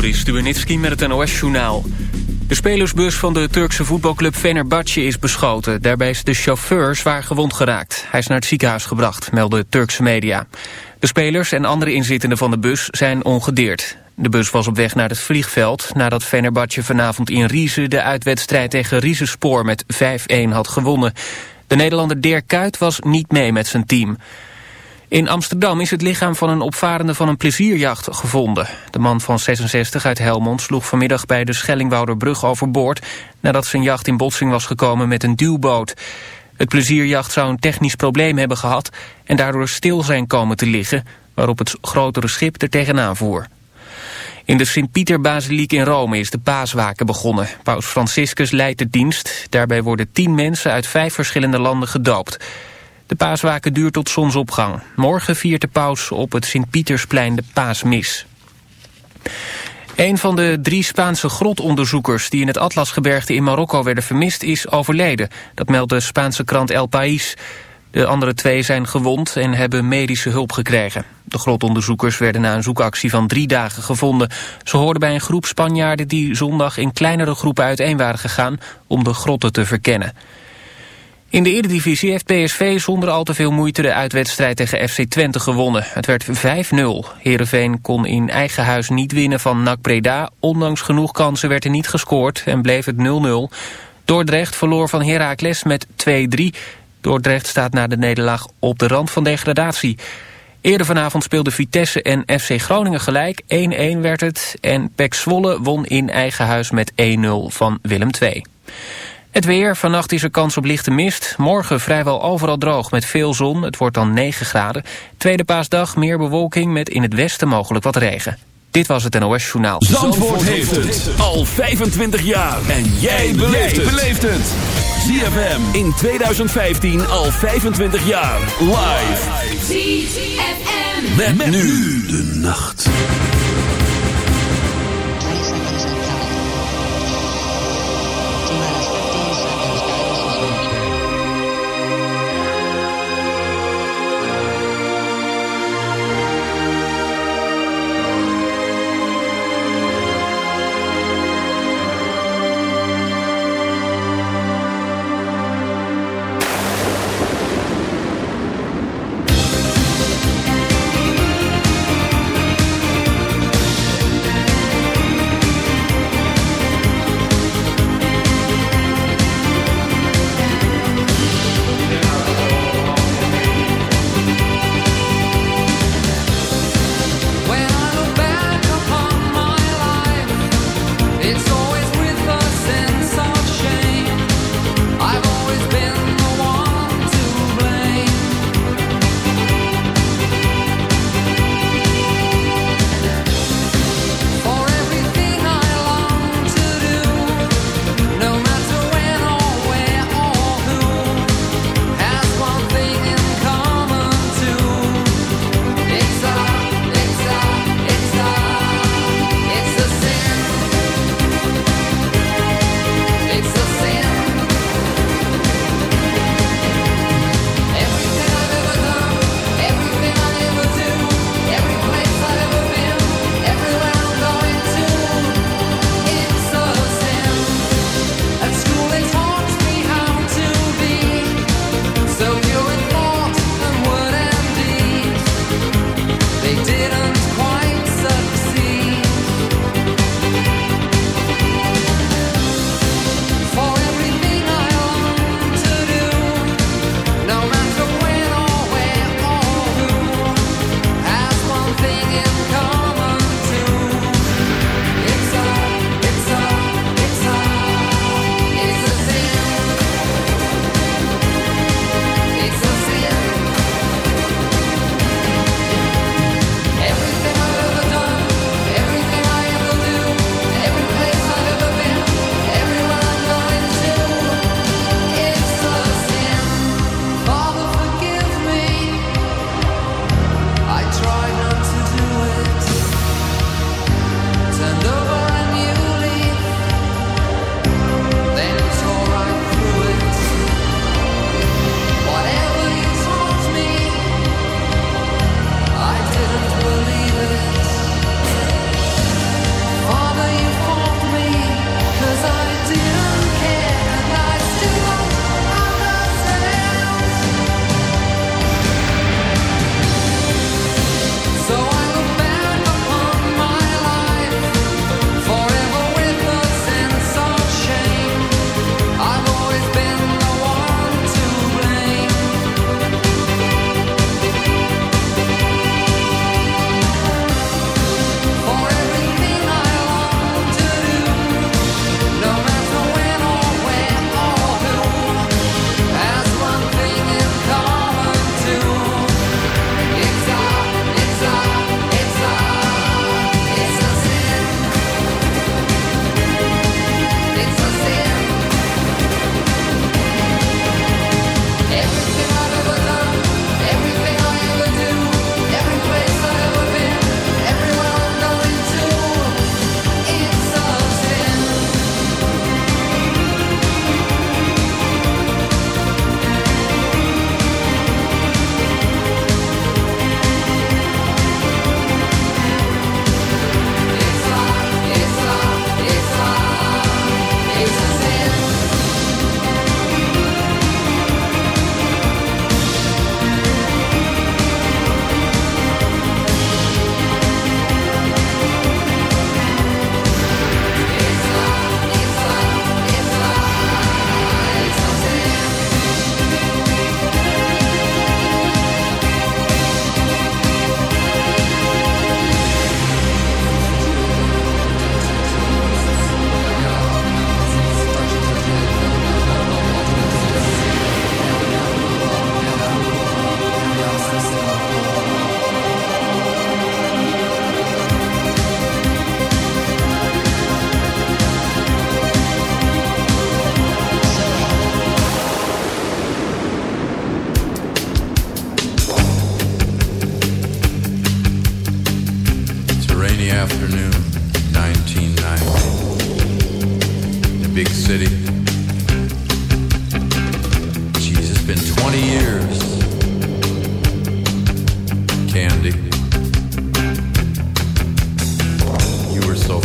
Joris met het NOS-journaal. De spelersbus van de Turkse voetbalclub Fenerbahce is beschoten. Daarbij is de chauffeur zwaar gewond geraakt. Hij is naar het ziekenhuis gebracht, melden Turkse media. De spelers en andere inzittenden van de bus zijn ongedeerd. De bus was op weg naar het vliegveld... nadat Fenerbahce vanavond in Riese de uitwedstrijd tegen Riesespoor met 5-1 had gewonnen. De Nederlander Dirk Kuyt was niet mee met zijn team... In Amsterdam is het lichaam van een opvarende van een plezierjacht gevonden. De man van 66 uit Helmond sloeg vanmiddag bij de Schellingwouderbrug overboord... nadat zijn jacht in botsing was gekomen met een duwboot. Het plezierjacht zou een technisch probleem hebben gehad... en daardoor stil zijn komen te liggen... waarop het grotere schip er tegenaan voer. In de Sint-Pieter-basiliek in Rome is de paaswaken begonnen. Paus Franciscus leidt de dienst. Daarbij worden tien mensen uit vijf verschillende landen gedoopt... De paaswaken duurt tot zonsopgang. Morgen viert de paus op het Sint-Pietersplein de paasmis. Een van de drie Spaanse grotonderzoekers die in het Atlasgebergte in Marokko werden vermist is overleden. Dat meldt de Spaanse krant El País. De andere twee zijn gewond en hebben medische hulp gekregen. De grotonderzoekers werden na een zoekactie van drie dagen gevonden. Ze hoorden bij een groep Spanjaarden die zondag in kleinere groepen uiteen waren gegaan om de grotten te verkennen. In de Eredivisie heeft PSV zonder al te veel moeite de uitwedstrijd tegen FC Twente gewonnen. Het werd 5-0. Heerenveen kon in eigen huis niet winnen van NAC Breda. Ondanks genoeg kansen werd er niet gescoord en bleef het 0-0. Dordrecht verloor van Heracles met 2-3. Dordrecht staat na de nederlaag op de rand van degradatie. Eerder vanavond speelden Vitesse en FC Groningen gelijk. 1-1 werd het en Pek Zwolle won in eigen huis met 1-0 van Willem II. Het weer, vannacht is er kans op lichte mist. Morgen vrijwel overal droog met veel zon. Het wordt dan 9 graden. Tweede paasdag meer bewolking met in het westen mogelijk wat regen. Dit was het NOS Journaal. Zandvoort, Zandvoort heeft het al 25 jaar. En jij beleeft het. ZFM in 2015 al 25 jaar. Live. ZFM. Met, met nu de nacht.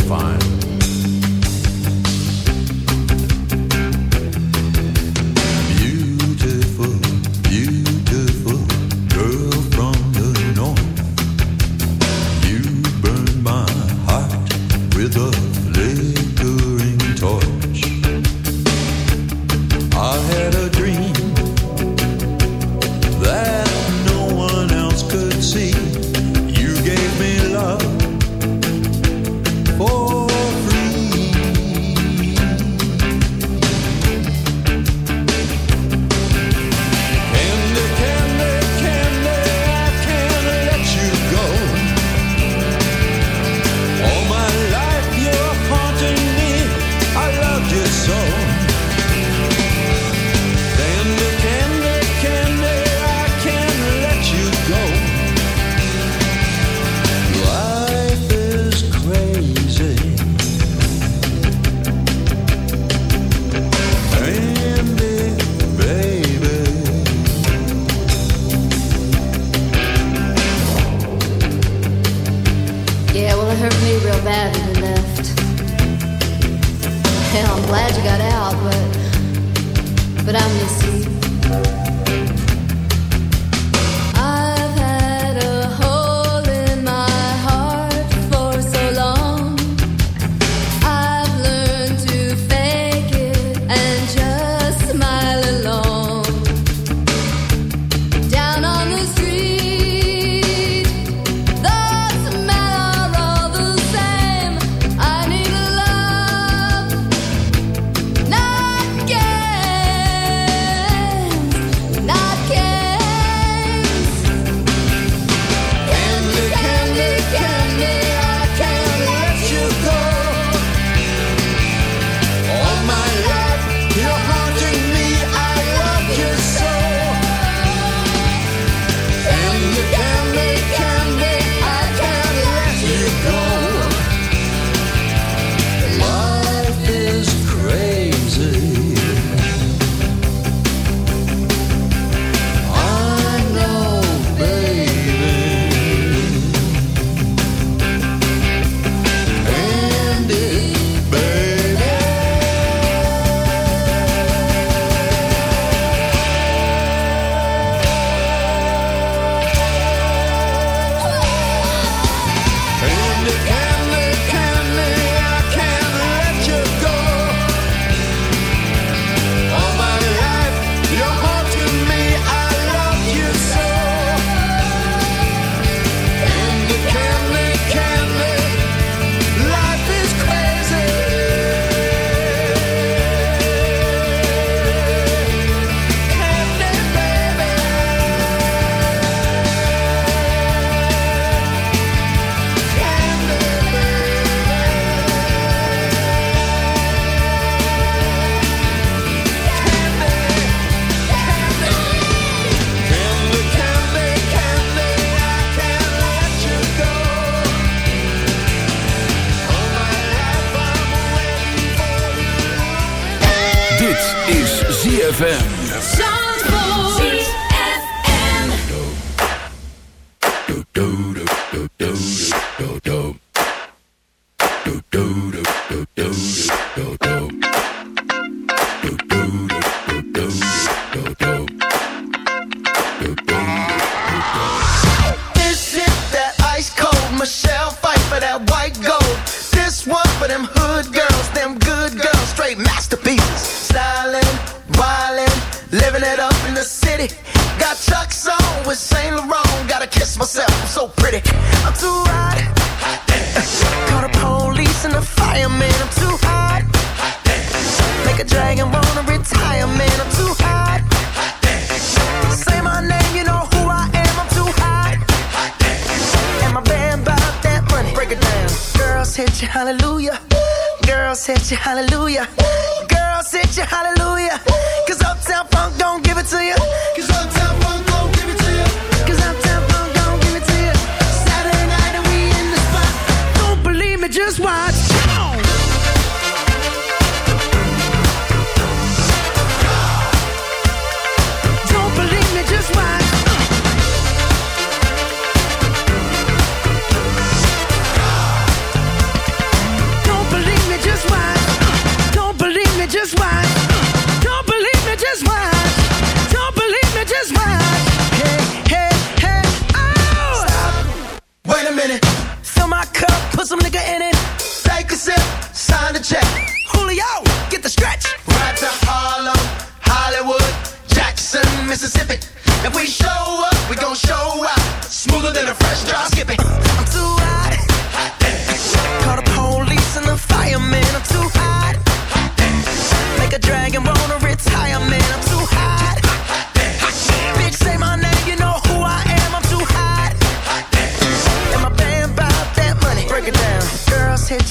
Fine. do do.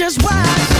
just watch.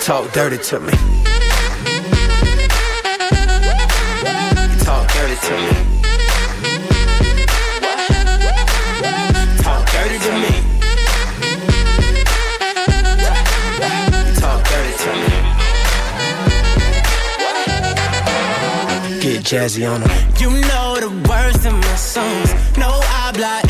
talk dirty to me. Talk dirty to me. Talk dirty to me. Talk dirty to me. Get jazzy on them. You know the words in my songs. No habla English.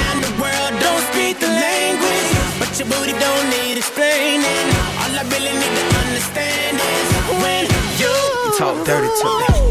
Dirty to me.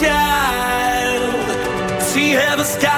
child, she have a sky.